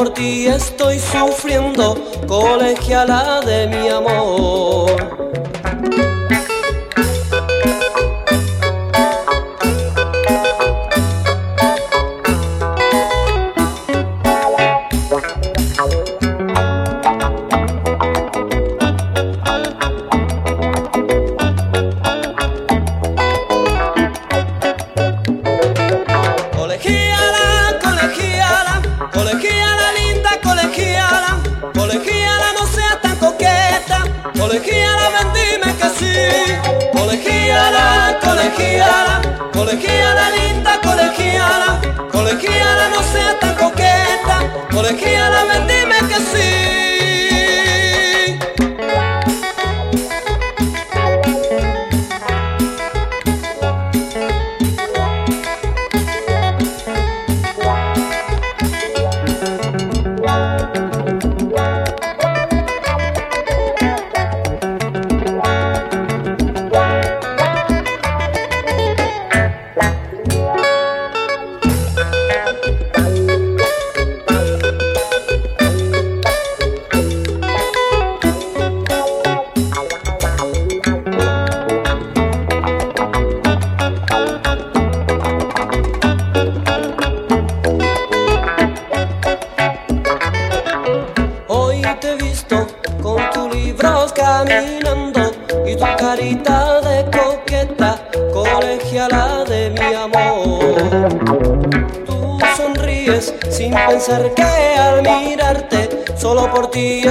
Por ti estoy sufriendo, colegiala de mi amor. ti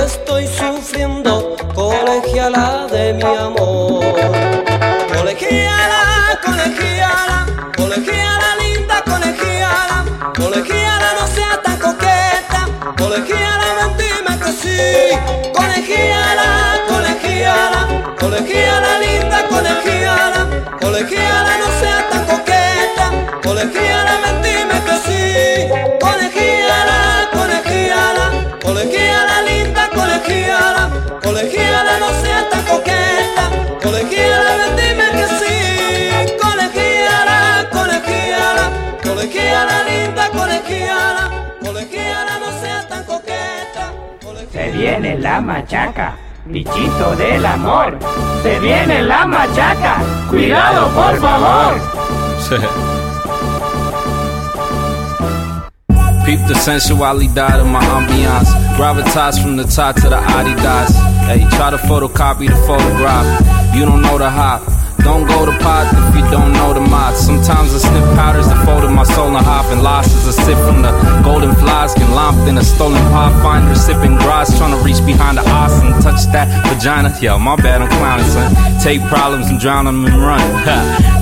la machaca, bichito del amor. Se viene la machaca, cuidado por favor. Peep the sensualidad of my ambiance. Gravitas from the top to the Adidas. Hey, try to photocopy the photograph. You don't know the hop. Don't go to pot if you don't know the mods. Sometimes I sniff powders that fold in my soul and hop and losses a sip from the golden flies can lomped in a stolen pot finder, sipping grass, trying to reach behind the ass and touch that vagina. Yo, my bad, I'm clowning, son. Take problems and drown them and run.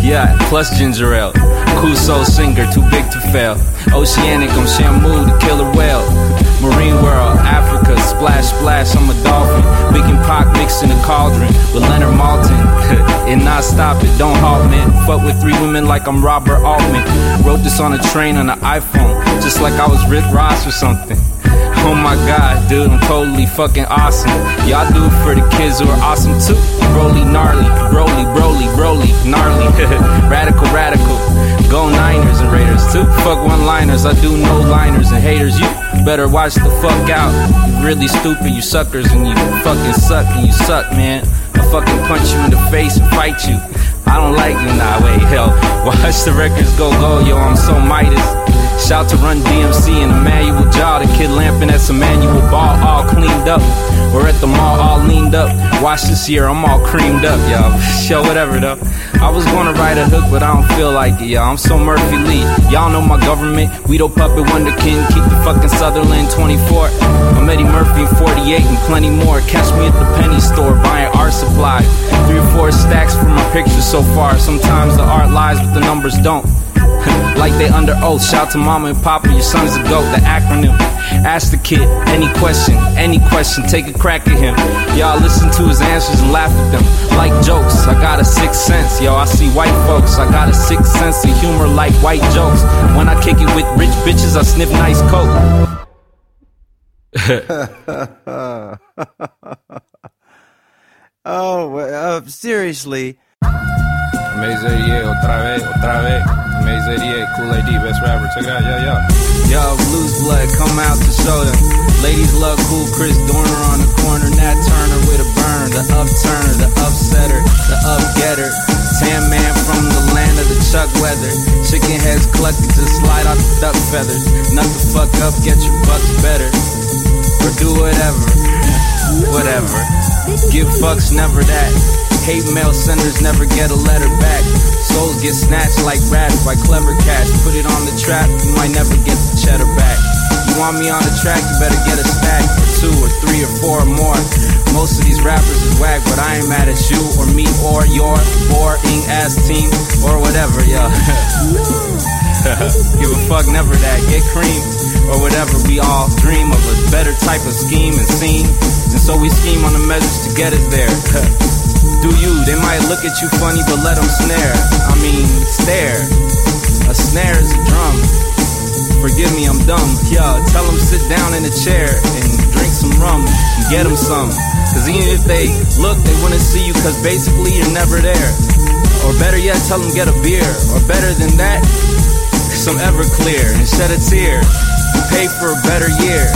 yeah, plus ginger ale. Kuso singer, too big to fail. Oceanic, I'm Shamu, the killer whale. Marine world, Africa, splash, splash, I'm a dolphin. Can pot mixed in a cauldron with Leonard Maltin. and stop it, don't halt, man. Fuck with three women like I'm Robert Altman. Wrote this on a train on an iPhone, just like I was Rick Ross or something. Oh my god, dude, I'm totally fucking awesome. Y'all do it for the kids who are awesome too. Broly, gnarly, Broly, Broly, Broly, gnarly, radical, radical. Go Niners and Raiders too. Fuck one liners, I do no liners and haters. You better watch the fuck out. You really stupid, you suckers, and you fucking suck and you suck, man. Fucking punch you in the face and fight you. I don't like you, nah, wait, hell. Watch the records go, go, yo, I'm so Midas. Shout to Run DMC and Emmanuel Jal, the kid lamping at some manual ball, all cleaned up. We're at the mall, all leaned up. Watch this year, I'm all creamed up, y'all. Show whatever though. I was gonna write a hook, but I don't feel like it, y'all. I'm so Murphy Lee. Y'all know my government. We don't puppet Wonder King. Keep the fucking Sutherland 24. I'm Eddie Murphy 48 and plenty more. Catch me at the penny store buying art supplies. Three or four stacks for my pictures so far. Sometimes the art lies, but the numbers don't. Like they under oath. Shout to mama and papa, your son's a goat. The acronym. Ask the kid any question, any question, take a crack at him. Y'all listen to his answers and laugh at them like jokes. I got a sixth sense, yo. I see white folks. I got a sixth sense of humor like white jokes. When I kick it with rich bitches, I sniff nice coke. oh, uh, seriously. Maze 88, otra vez, otra vez. Maze 88, Kool AD, best rapper. Check it out, yo, yo. Yo, Blues Blood, come out to show them. Ladies love cool Chris Dorner on the corner. Nat Turner with a burn. The upturner, the upsetter, the upgetter. Tan man from the land of the Chuck weather. Chicken heads clucking to slide out the duck feathers. Nut the fuck up, get your bucks better. Or do whatever. Whatever. Give fucks never that. Hate mail senders never get a letter back. Souls get snatched like rats by clever cats. Put it on the trap, you might never get the cheddar back. You want me on the track, you better get a stack or two or three or four or more. Most of these rappers is whack, but I ain't mad at you or me or your boring ass team or whatever, yo. Give a fuck, never that. Get cream or whatever. We all dream of a better type of scheme and scene. And so we scheme on the measures to get it there. Do you? They might look at you funny, but let them snare. I mean, stare. A snare is a drum. Forgive me, I'm dumb. Yeah, tell them sit down in a chair and drink some rum and get them some. Cause even if they look, they wouldn't see you cause basically you're never there. Or better yet, tell them get a beer. Or better than that, some Everclear and shed a tear. Pay for a better year.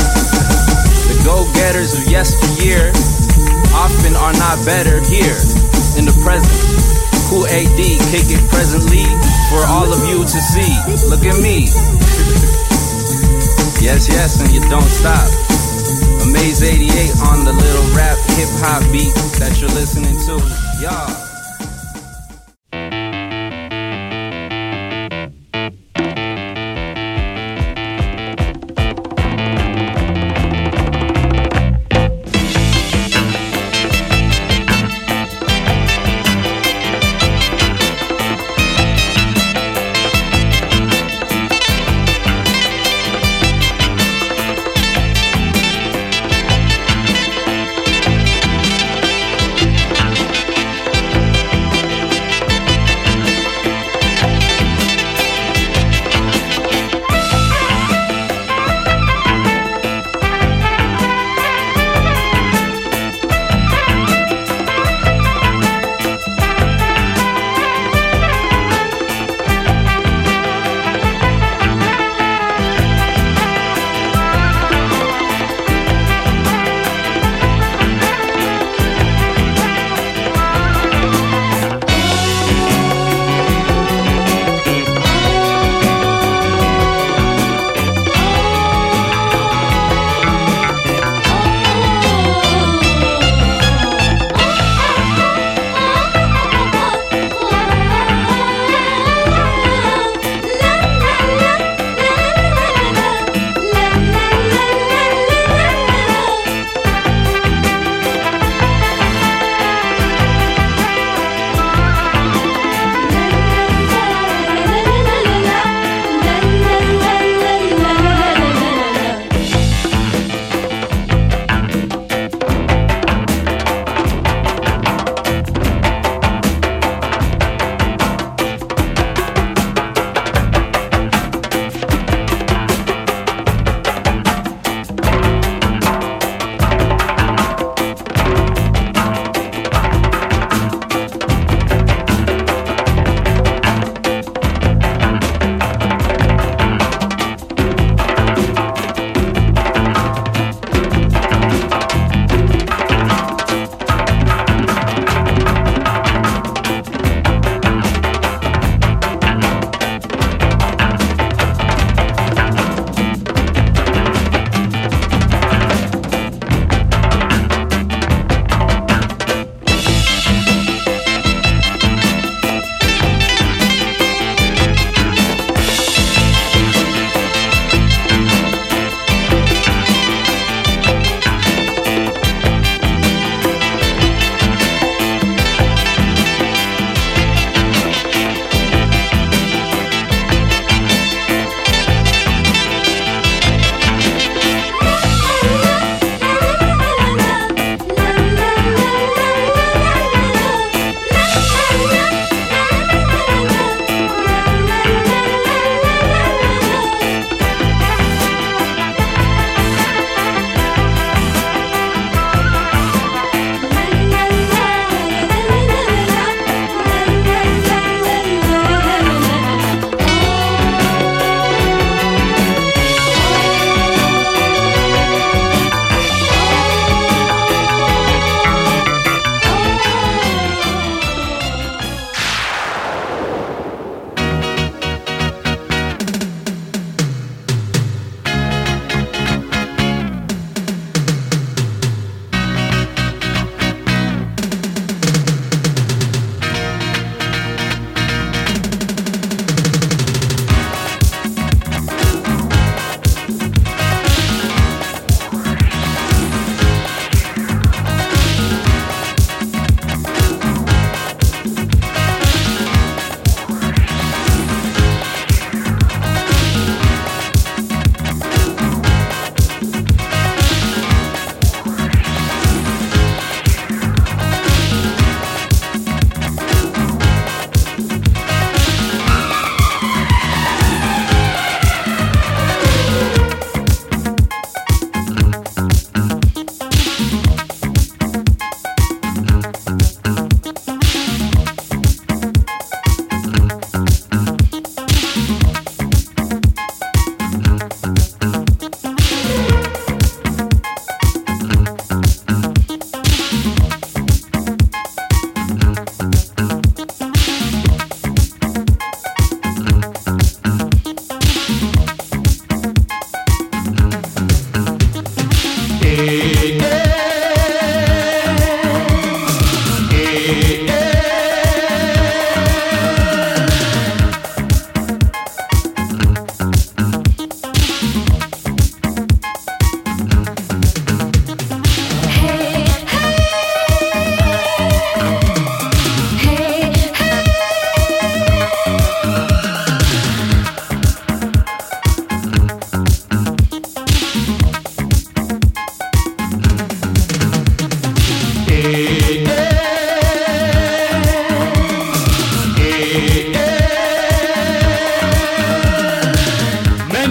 The go-getters of yesteryear often are not better here in the present. Kool AD, kick it presently for all of you to see. Look at me. yes, yes, and you don't stop. Amaze 88 on the little rap hip hop beat that you're listening to. Y'all.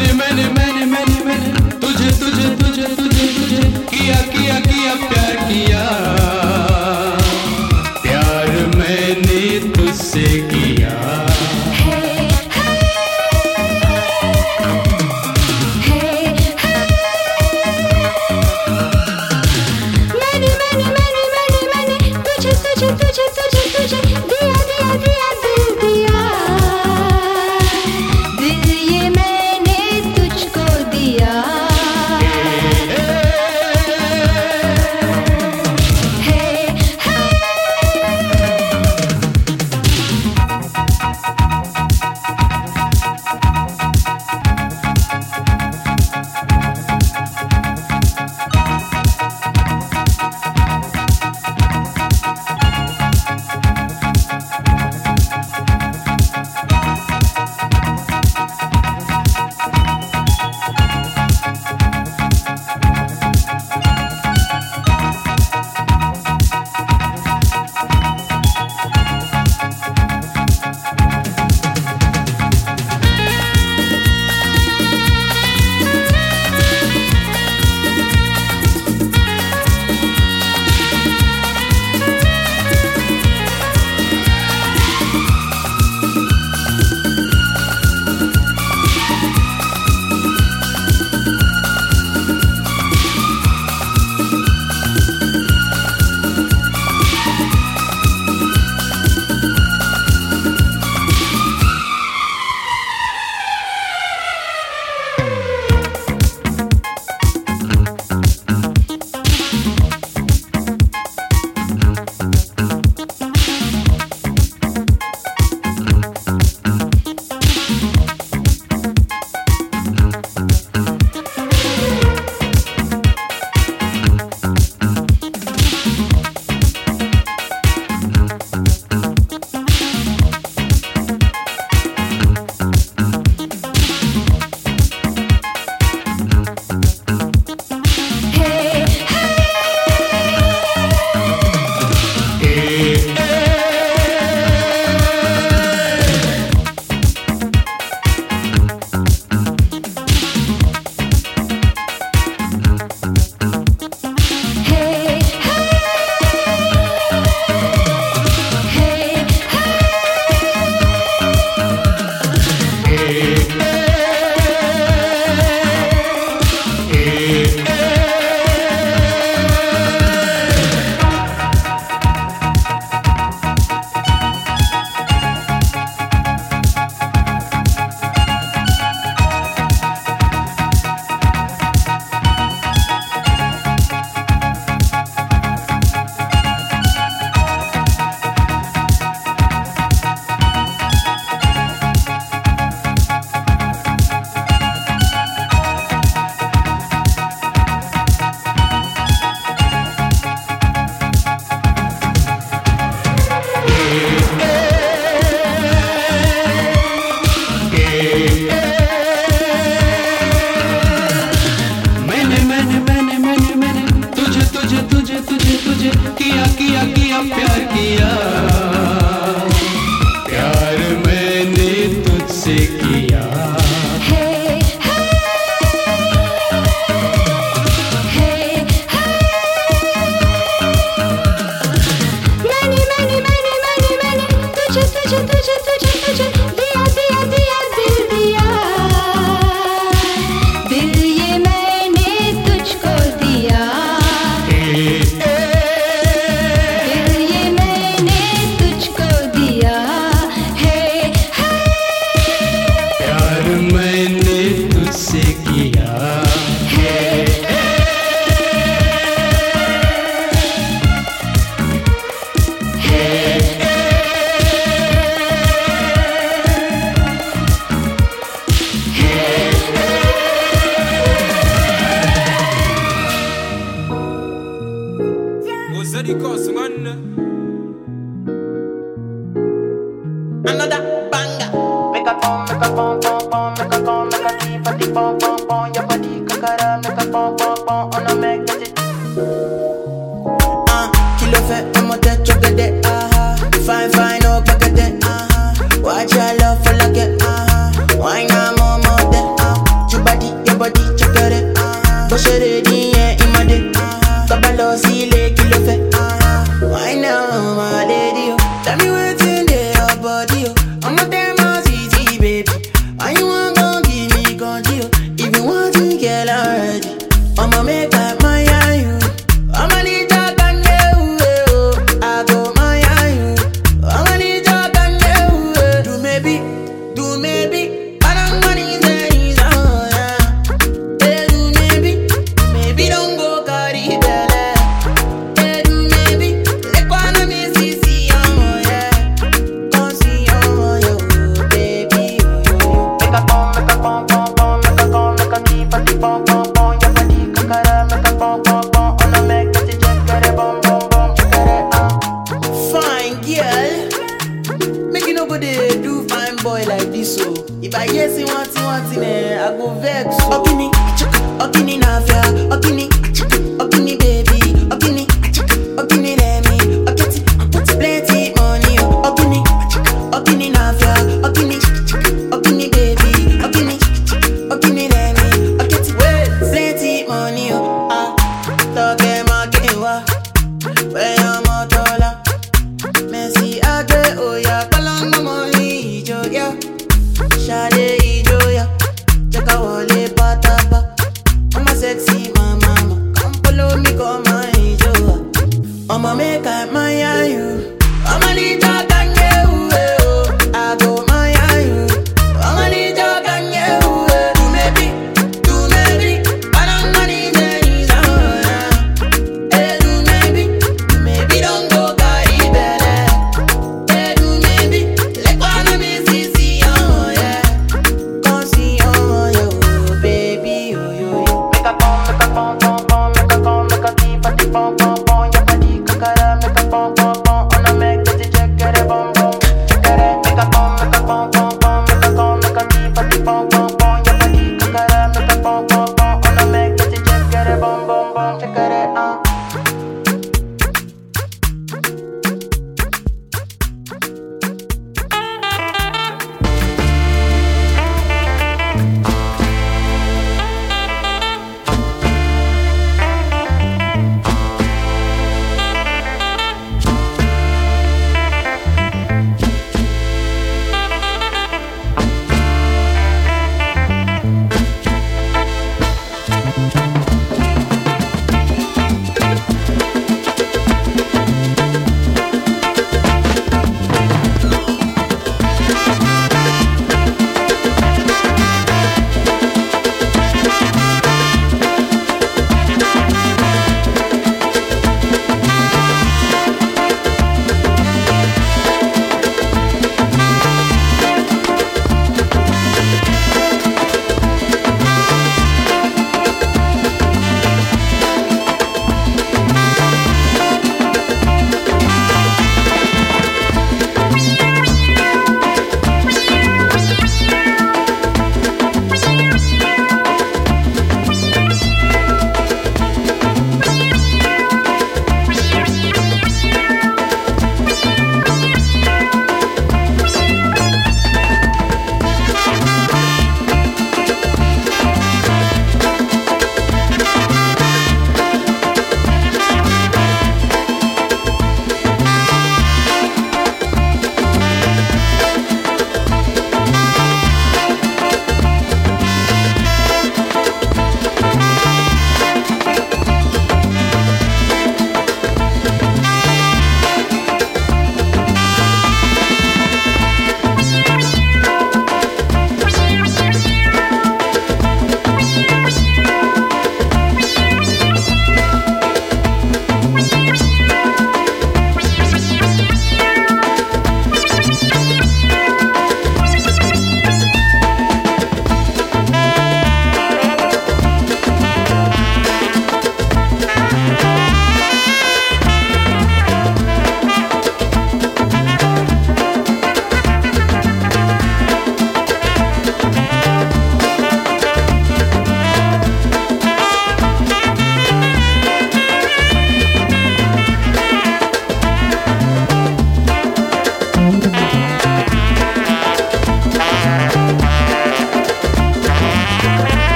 many, many.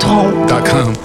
Melotron.com.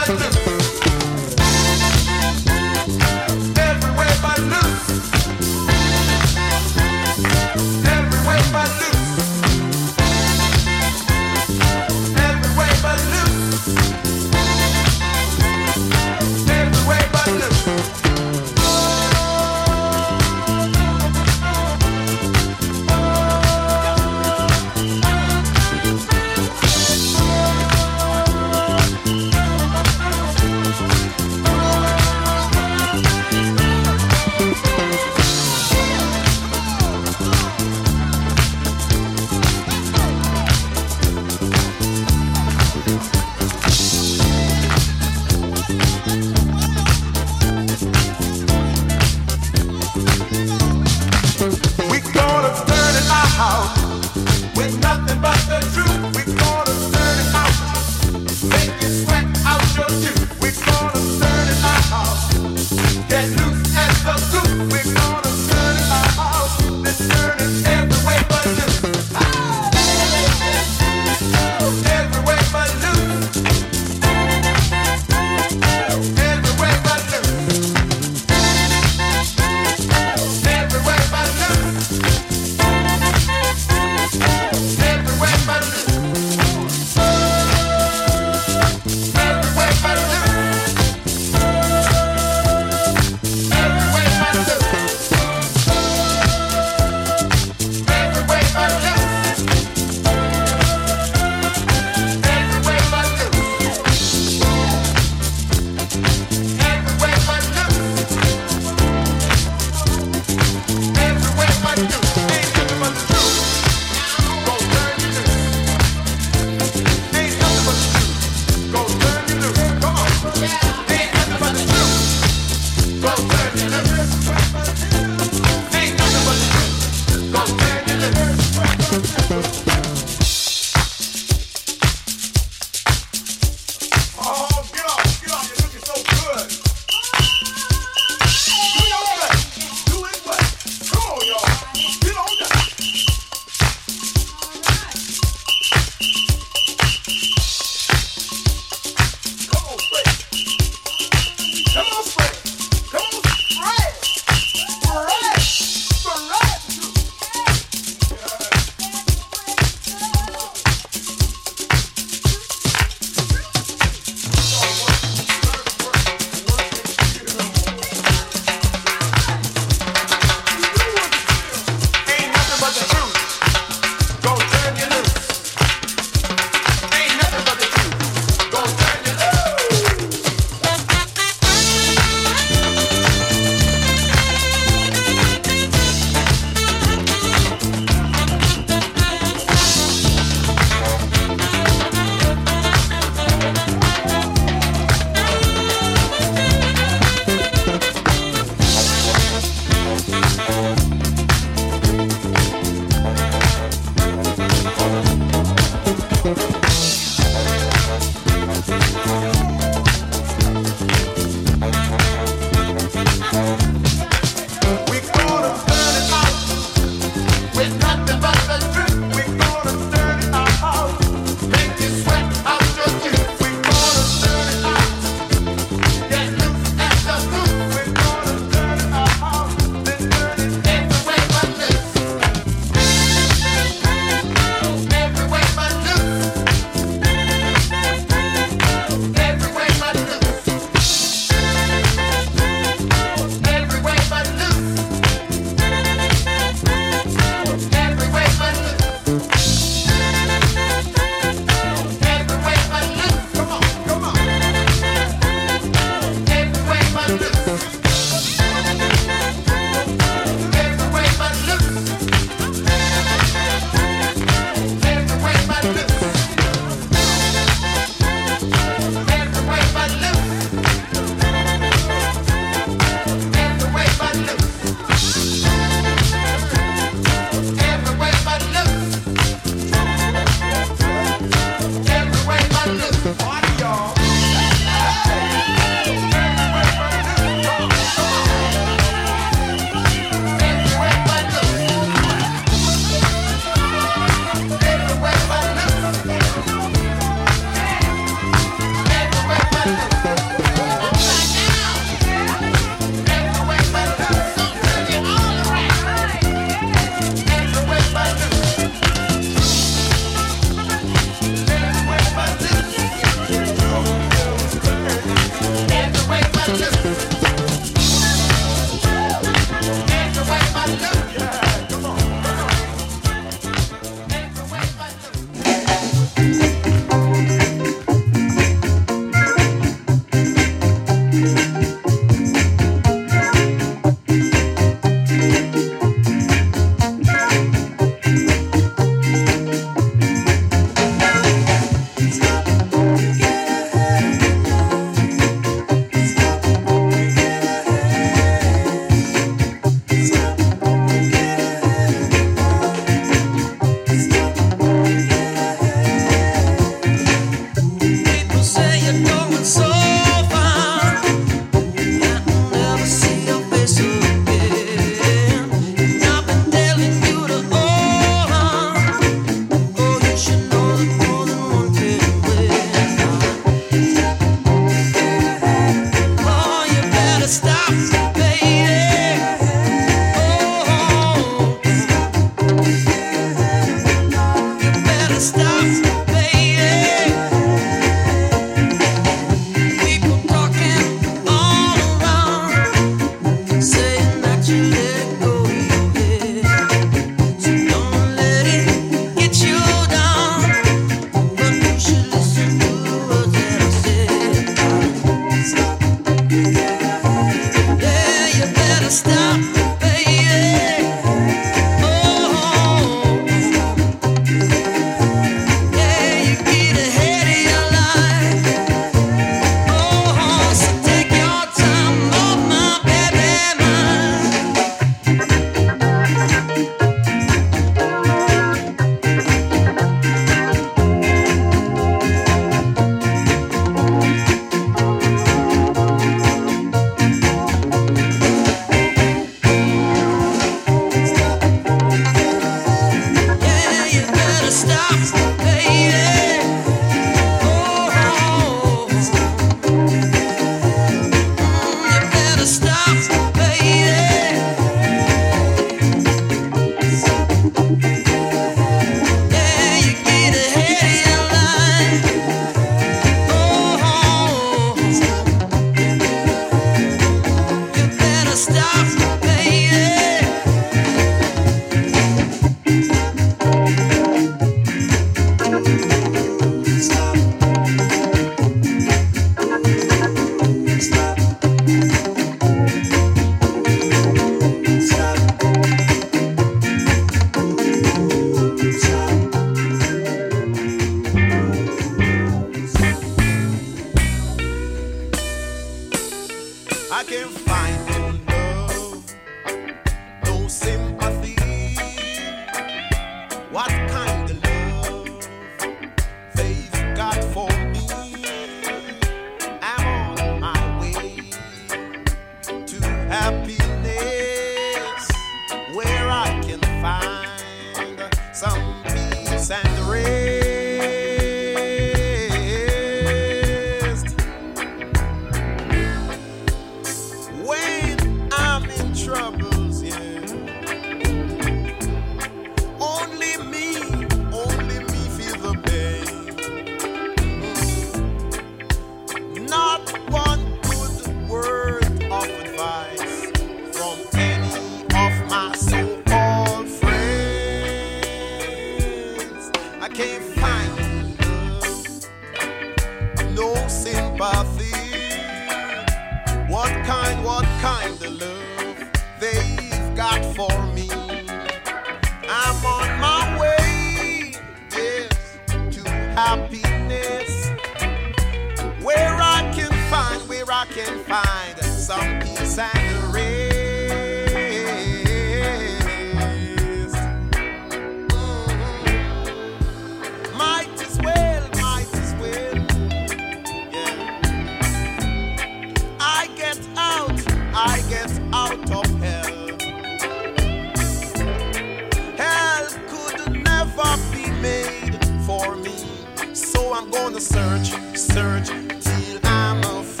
search, search till I'm afraid.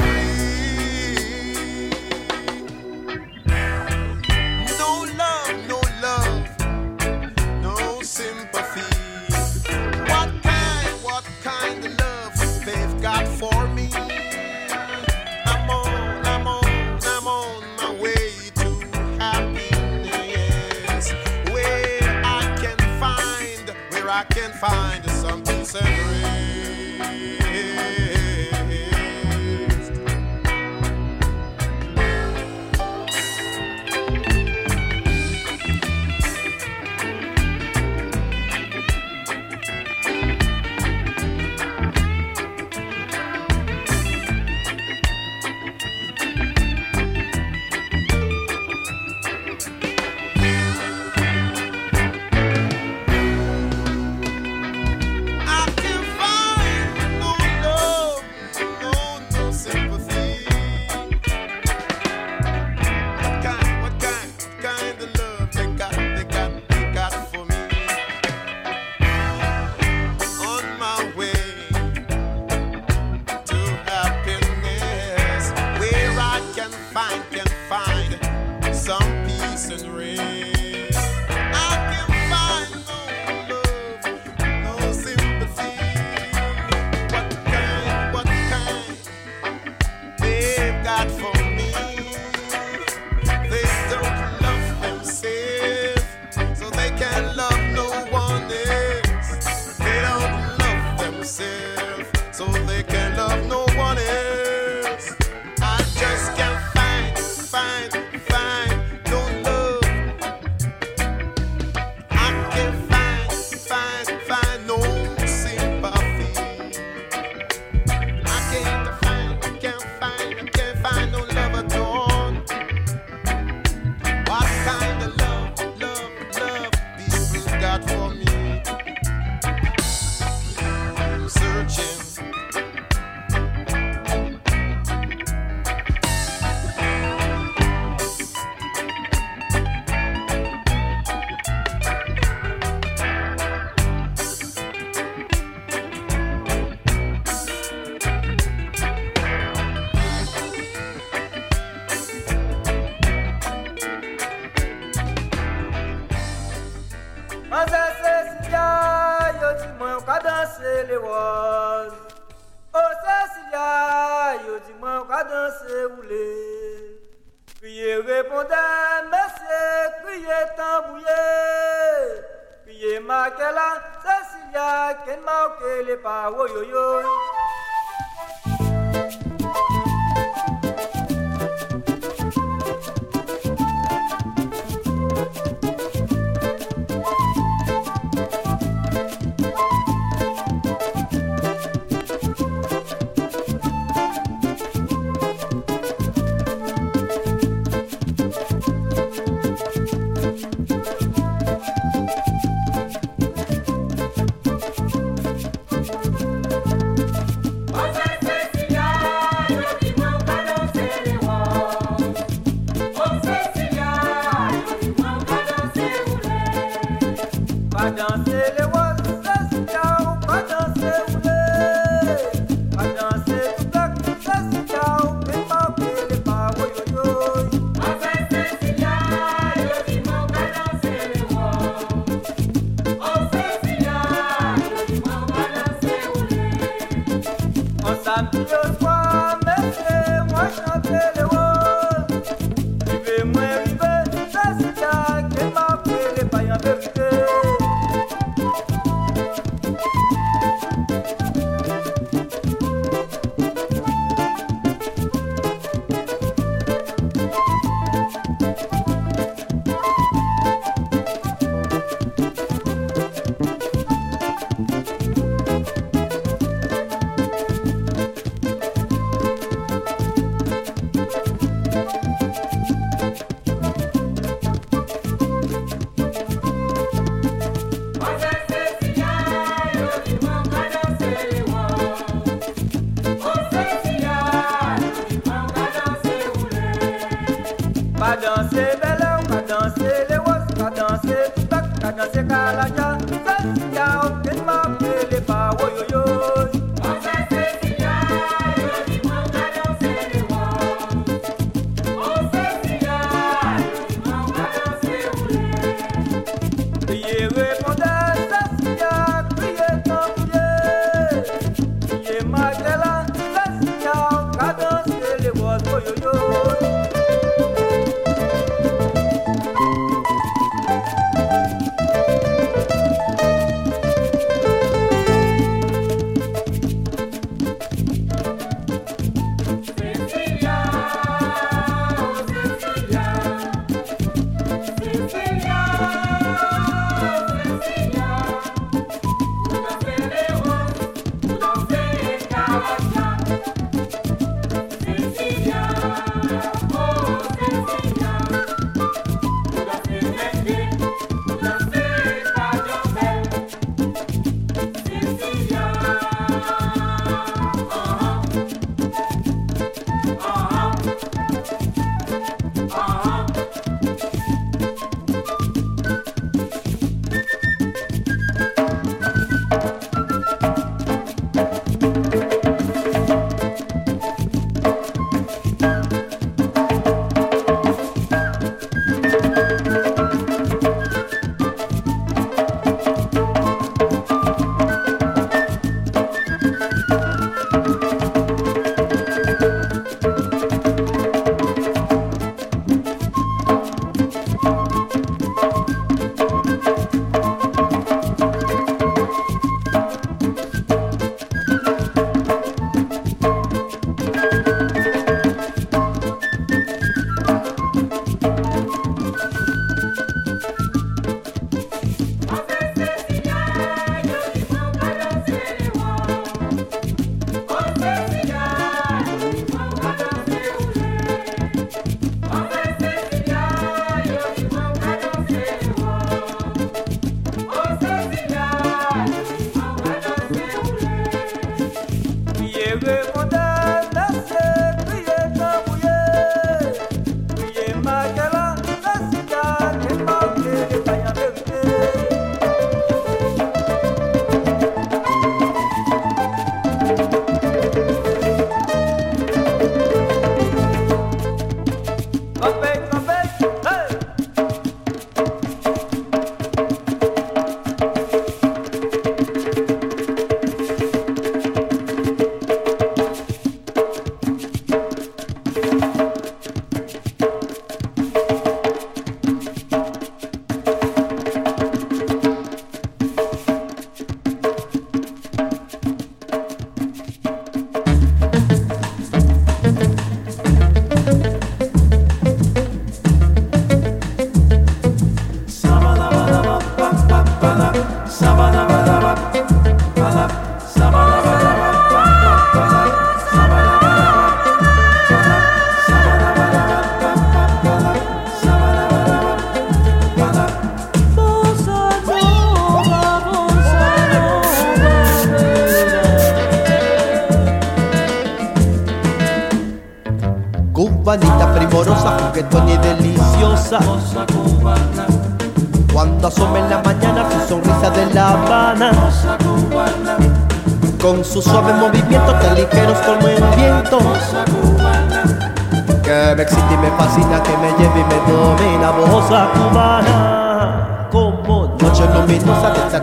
No love, no love, no sympathy. What kind, what kind of love they've got for me? I'm on, I'm on, I'm on my way to happiness. Where I can find, where I can find something.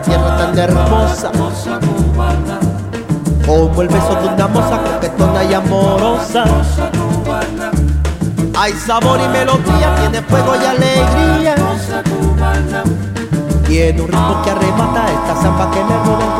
Tierra tan hermosa. Como el beso de una moza coquetona y amorosa. Hay sabor y melodía, tiene fuego y alegría. Tiene un ritmo que arrebata esta zamba que me roba